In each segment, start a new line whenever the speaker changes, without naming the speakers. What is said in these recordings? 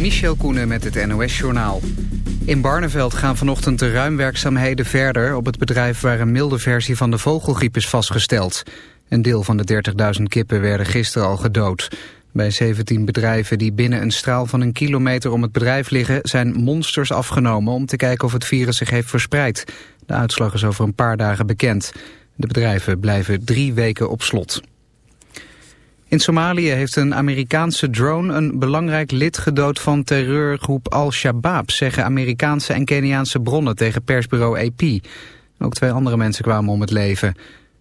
Michel Koenen met het NOS-journaal. In Barneveld gaan vanochtend de ruimwerkzaamheden verder... op het bedrijf waar een milde versie van de vogelgriep is vastgesteld. Een deel van de 30.000 kippen werden gisteren al gedood. Bij 17 bedrijven die binnen een straal van een kilometer om het bedrijf liggen... zijn monsters afgenomen om te kijken of het virus zich heeft verspreid. De uitslag is over een paar dagen bekend. De bedrijven blijven drie weken op slot. In Somalië heeft een Amerikaanse drone een belangrijk lid gedood van terreurgroep Al-Shabaab, zeggen Amerikaanse en Keniaanse bronnen tegen persbureau AP. Ook twee andere mensen kwamen om het leven.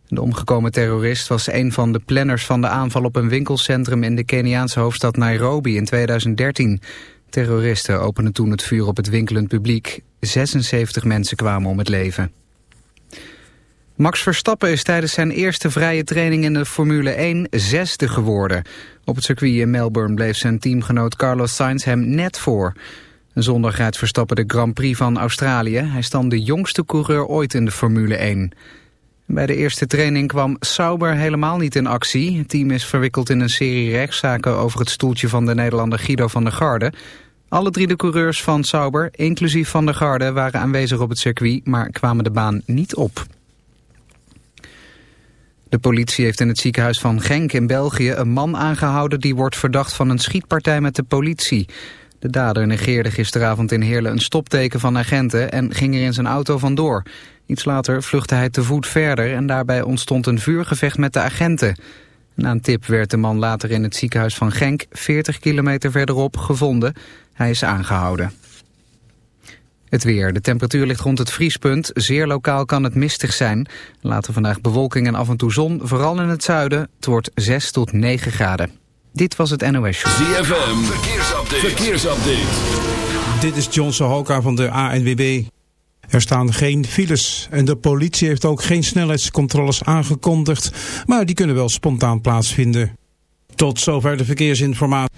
De omgekomen terrorist was een van de planners van de aanval op een winkelcentrum in de Keniaanse hoofdstad Nairobi in 2013. Terroristen openden toen het vuur op het winkelend publiek. 76 mensen kwamen om het leven. Max Verstappen is tijdens zijn eerste vrije training in de Formule 1 zesde geworden. Op het circuit in Melbourne bleef zijn teamgenoot Carlos Sainz hem net voor. Zondag rijdt Verstappen de Grand Prix van Australië. Hij is dan de jongste coureur ooit in de Formule 1. Bij de eerste training kwam Sauber helemaal niet in actie. Het team is verwikkeld in een serie rechtszaken over het stoeltje van de Nederlander Guido van der Garde. Alle drie de coureurs van Sauber, inclusief van der Garde, waren aanwezig op het circuit, maar kwamen de baan niet op. De politie heeft in het ziekenhuis van Genk in België een man aangehouden die wordt verdacht van een schietpartij met de politie. De dader negeerde gisteravond in Heerlen een stopteken van agenten en ging er in zijn auto vandoor. Iets later vluchtte hij te voet verder en daarbij ontstond een vuurgevecht met de agenten. Na een tip werd de man later in het ziekenhuis van Genk, 40 kilometer verderop, gevonden. Hij is aangehouden. Het weer. De temperatuur ligt rond het vriespunt. Zeer lokaal kan het mistig zijn. Later vandaag bewolking en af en toe zon, vooral in het zuiden. Het wordt 6 tot 9 graden. Dit was het NOS Show.
ZFM. Verkeersupdate. Verkeersupdate.
Dit is John Sohoka van de ANWB. Er staan geen files en de politie heeft ook geen snelheidscontroles aangekondigd, maar die kunnen wel spontaan plaatsvinden. Tot zover de verkeersinformatie.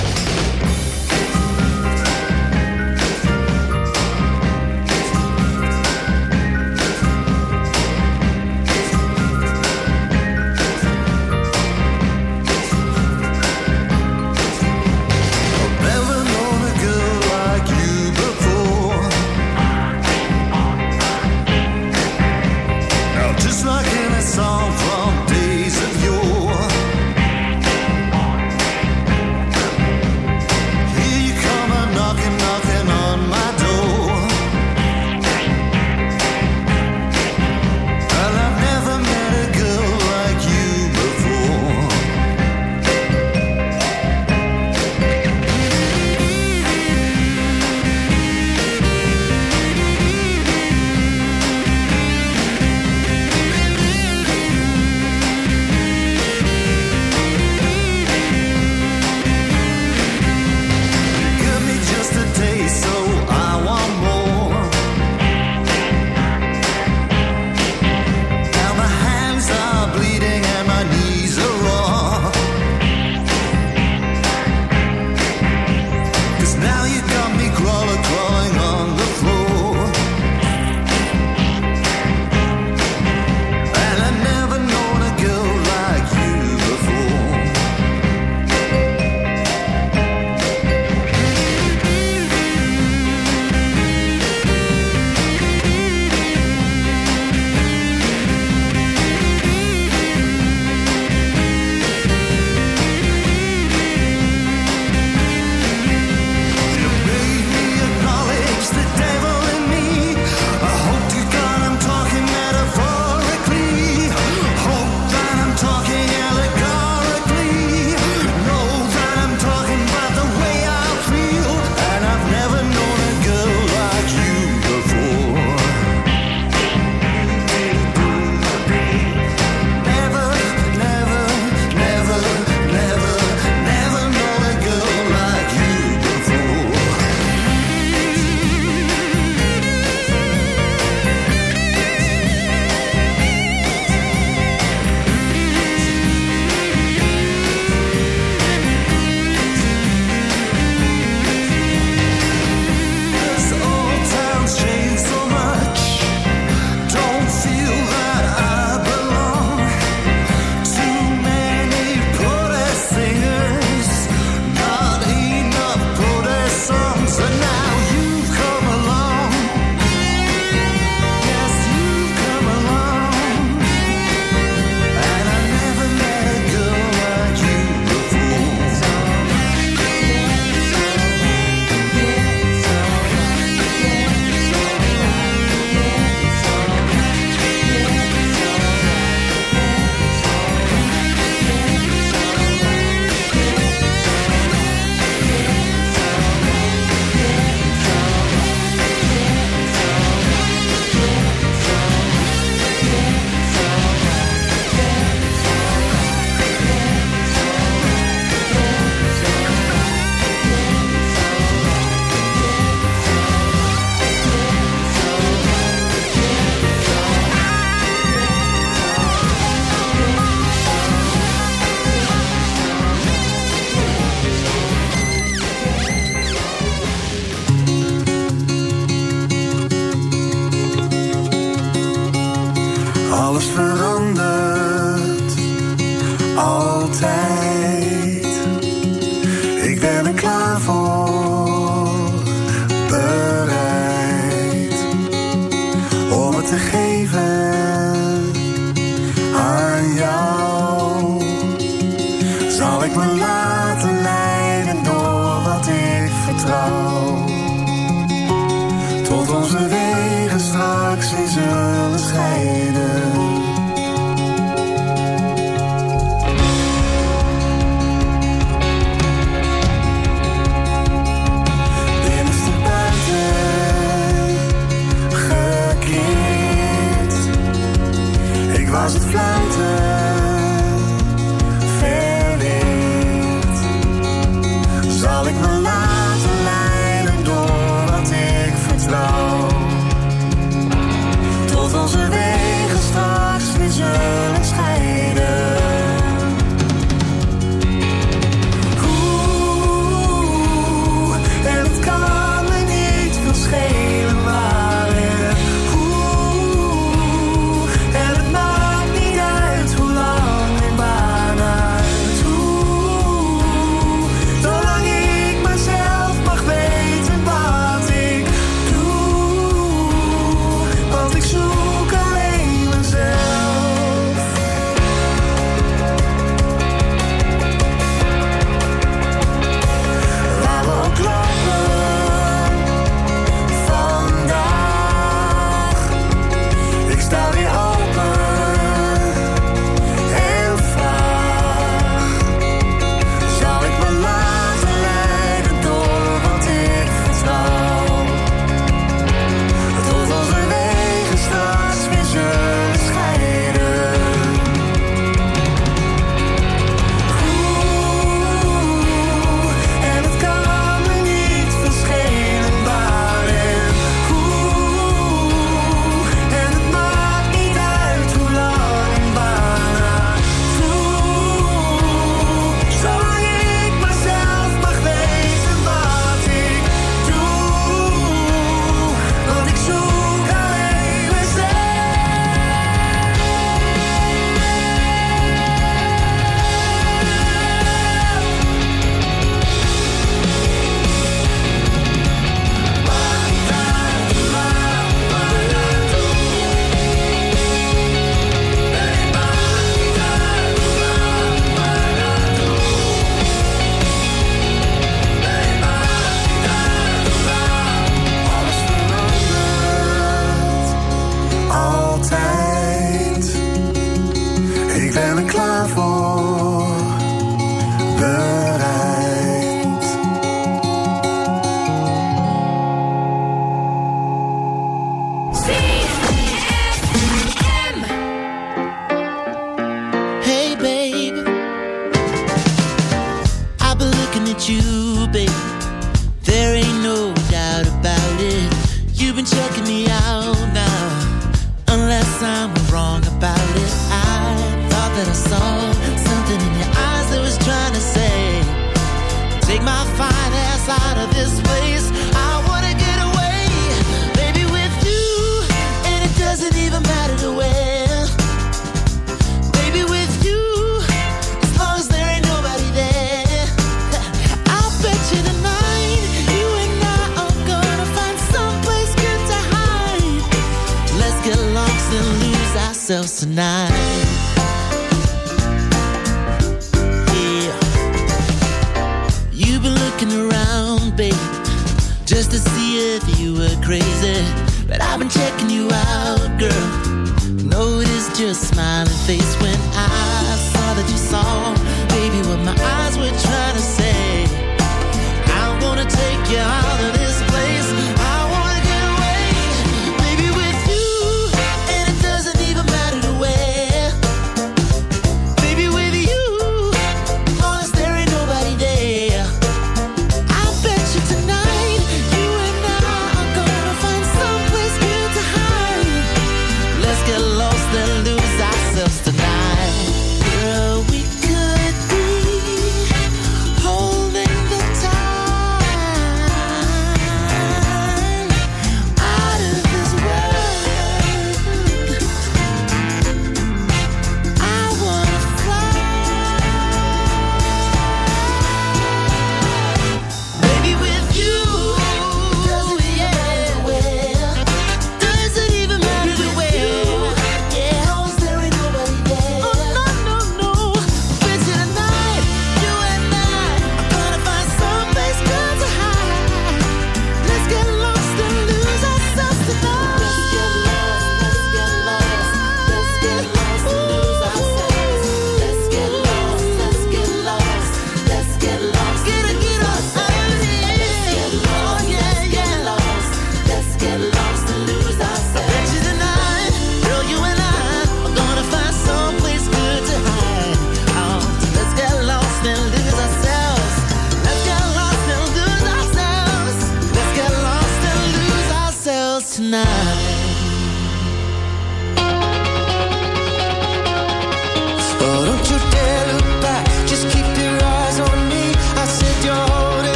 Tot onze wegen straks weer zullen scheiden.
just to see if you were crazy. But I've been checking you out, girl. Noticed your smiling face when I saw that you saw, baby, what my eyes were trying to say. I'm gonna take you out of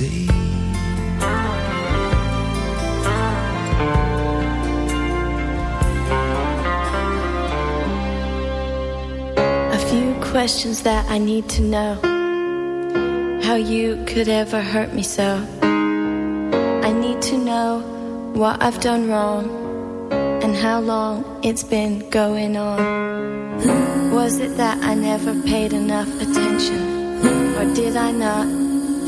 stayed. A
few questions that I need to know. How you could ever hurt me so. I need to know what I've done wrong and how long it's been going on. Was it that I never paid enough attention? Or did I not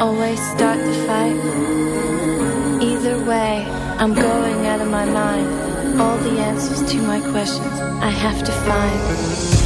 always start the fight? Either way, I'm going out of my mind. All the answers to my questions I have to find.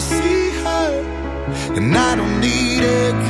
see her. And I don't need it